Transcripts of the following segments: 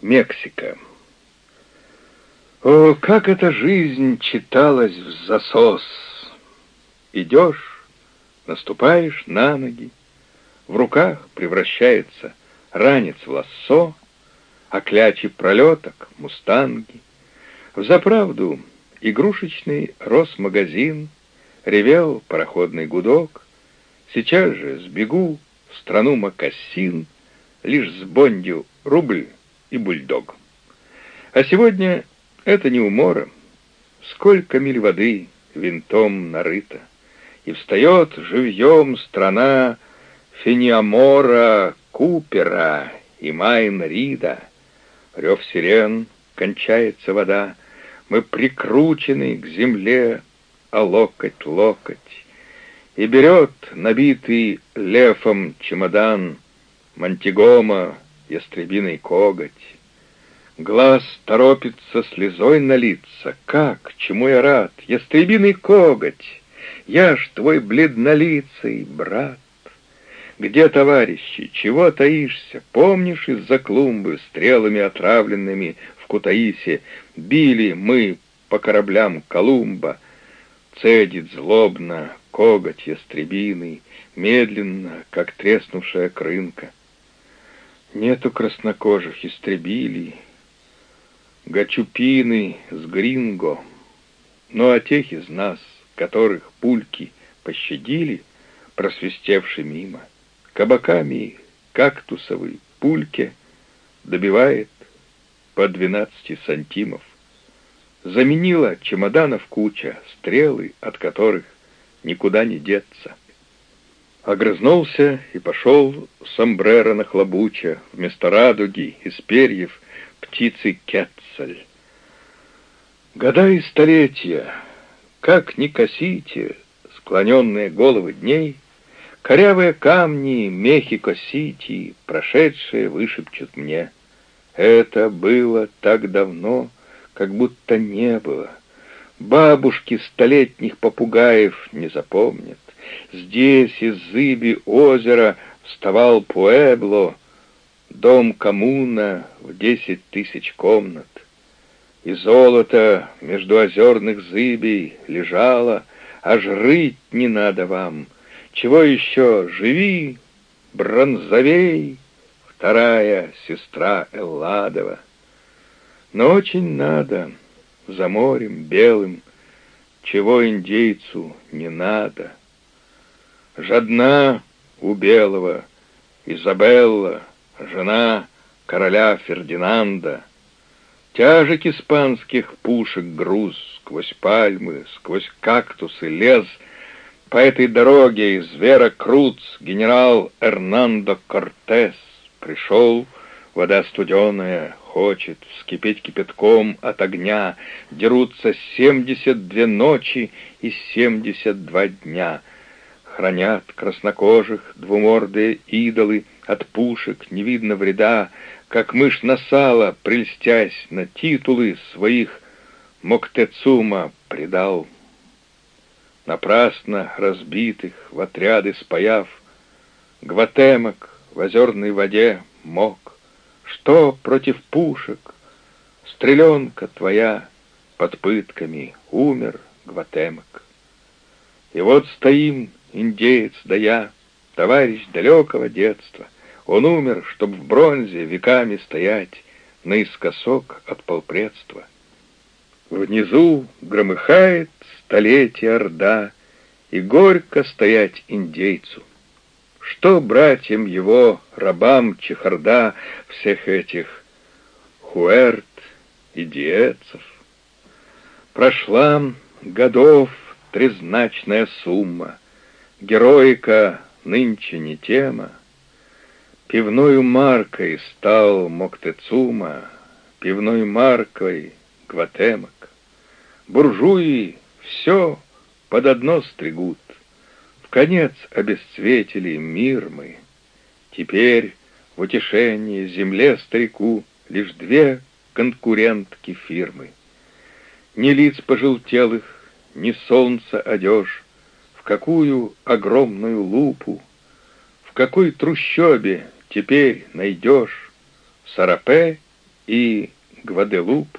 Мексика. О, как эта жизнь читалась в засос! Идешь, наступаешь на ноги, в руках превращается ранец в лассо, а клячи пролеток — мустанги. Взаправду игрушечный рос магазин, ревел пароходный гудок. Сейчас же сбегу в страну Макассин, лишь с бондю рубль и бульдог. А сегодня это не умора. Сколько миль воды винтом нарыто, и встает живьем страна Фениамора, Купера и Майн Рида. Рев сирен, кончается вода, мы прикручены к земле, а локоть локоть. И берет набитый лефом чемодан Монтигома ястребиный коготь. Глаз торопится слезой налиться. Как? Чему я рад? Ястребиный коготь! Я ж твой бледнолицый брат. Где товарищи? Чего таишься? Помнишь, из-за клумбы стрелами отравленными в Кутаисе били мы по кораблям Колумба? Цедит злобно коготь ястребиный, медленно, как треснувшая крынка. Нету краснокожих истребили, Гачупины с гринго. Ну а тех из нас, которых пульки пощадили, Просвистевши мимо, Кабаками кактусовый пульке Добивает по двенадцати сантимов. Заменила чемоданов куча, Стрелы, от которых никуда не деться. Огрызнулся и пошел сомбреро нахлобуча, Вместо радуги из перьев птицы Кетцель. Года и столетия, как ни косите Склоненные головы дней, Корявые камни Мехико-Сити, Прошедшие вышепчут мне. Это было так давно, как будто не было. Бабушки столетних попугаев не запомнят. Здесь из зыби озера вставал Пуэбло, дом коммуна в десять тысяч комнат. И золото между озерных зыбей лежало, аж рыть не надо вам. Чего еще? Живи, бронзовей, вторая сестра Элладова. Но очень надо, за морем белым, чего индейцу не надо — Жадна у белого Изабелла, жена короля Фердинанда. Тяжек испанских пушек груз сквозь пальмы, сквозь кактусы лез. По этой дороге из Вера Круц генерал Эрнандо Кортес пришел, вода студеная, хочет вскипеть кипятком от огня, дерутся семьдесят две ночи и семьдесят два дня — Хранят краснокожих двумордые идолы От пушек не видно вреда, Как мышь на сало, прельстясь на титулы Своих Моктецума предал. Напрасно разбитых в отряды спаяв, Гватемок в озерной воде мог. Что против пушек? Стреленка твоя под пытками умер Гватемок. И вот стоим индеец, да я, товарищ далекого детства. Он умер, чтоб в бронзе веками стоять наискосок от полпредства. Внизу громыхает столетие орда, и горько стоять индейцу. Что братьям его, рабам чехарда, всех этих хуэрт и диецов? Прошла годов трезначная сумма, Героика нынче не тема. Пивною маркой стал Моктецума, Пивной маркой Гватемок. Буржуи все под одно стригут, В конец обесцветили мир мы. Теперь в утешение земле старику Лишь две конкурентки фирмы. Ни лиц пожелтелых, ни солнца одежь, какую огромную лупу, в какой трущобе теперь найдешь сарапе и Гваделупу.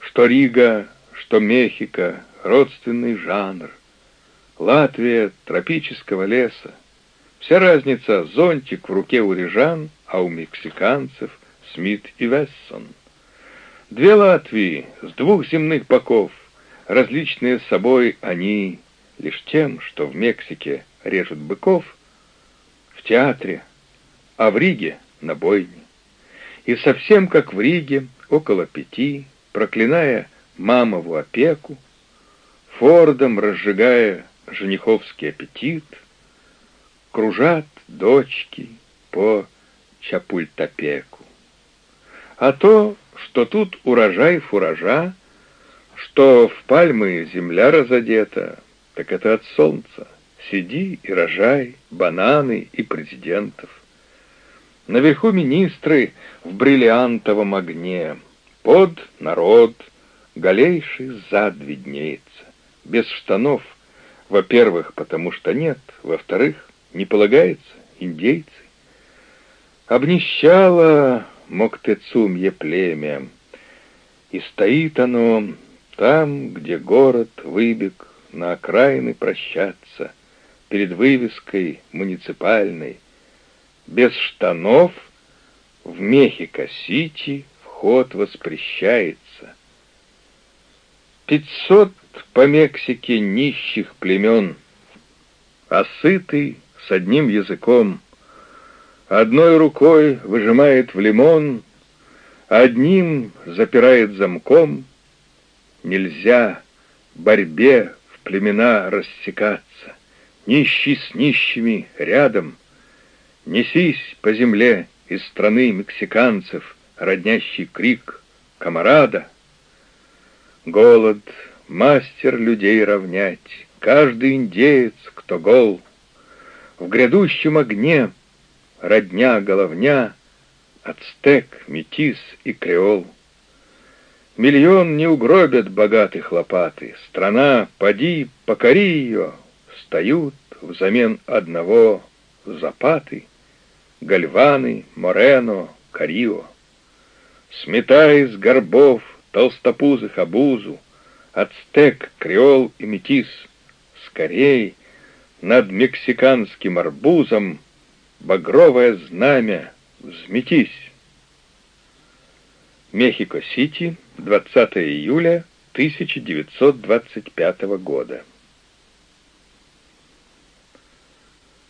Что Рига, что Мехико — родственный жанр. Латвия — тропического леса. Вся разница — зонтик в руке у рижан, а у мексиканцев — Смит и Вессон. Две Латвии с двух земных боков, различные собой они лишь тем, что в Мексике режут быков, в театре, а в Риге — на бойне. И совсем как в Риге, около пяти, проклиная мамову опеку, Фордом разжигая жениховский аппетит, кружат дочки по Чапультопеку. А то, что тут урожай фуража, что в пальмы земля разодета, так это от солнца. Сиди и рожай бананы и президентов. Наверху министры в бриллиантовом огне, под народ, голейший зад виднеется, без штанов, во-первых, потому что нет, во-вторых, не полагается, индейцы. Обнищало Моктецумье племя, и стоит оно там, где город выбег на окраины прощаться, перед вывеской муниципальной. Без штанов в Мехико-Сити вход воспрещается. Пятьсот по Мексике нищих племен, а сытый с одним языком, одной рукой выжимает в лимон, одним запирает замком. Нельзя борьбе племена рассекаться, нищий с нищими рядом. Несись по земле из страны мексиканцев, роднящий крик «Камарада!» Голод, мастер людей равнять, каждый индеец, кто гол. В грядущем огне родня головня, ацтек, метис и креол. Миллион не угробят богатых лопаты, страна, поди, покори ее, встают взамен одного запаты, гальваны, морено, карио. Сметай с горбов толстопузых обузу, ацтек, креол и метис. Скорей над мексиканским арбузом багровое знамя взметись. Мехико-Сити, 20 июля 1925 года.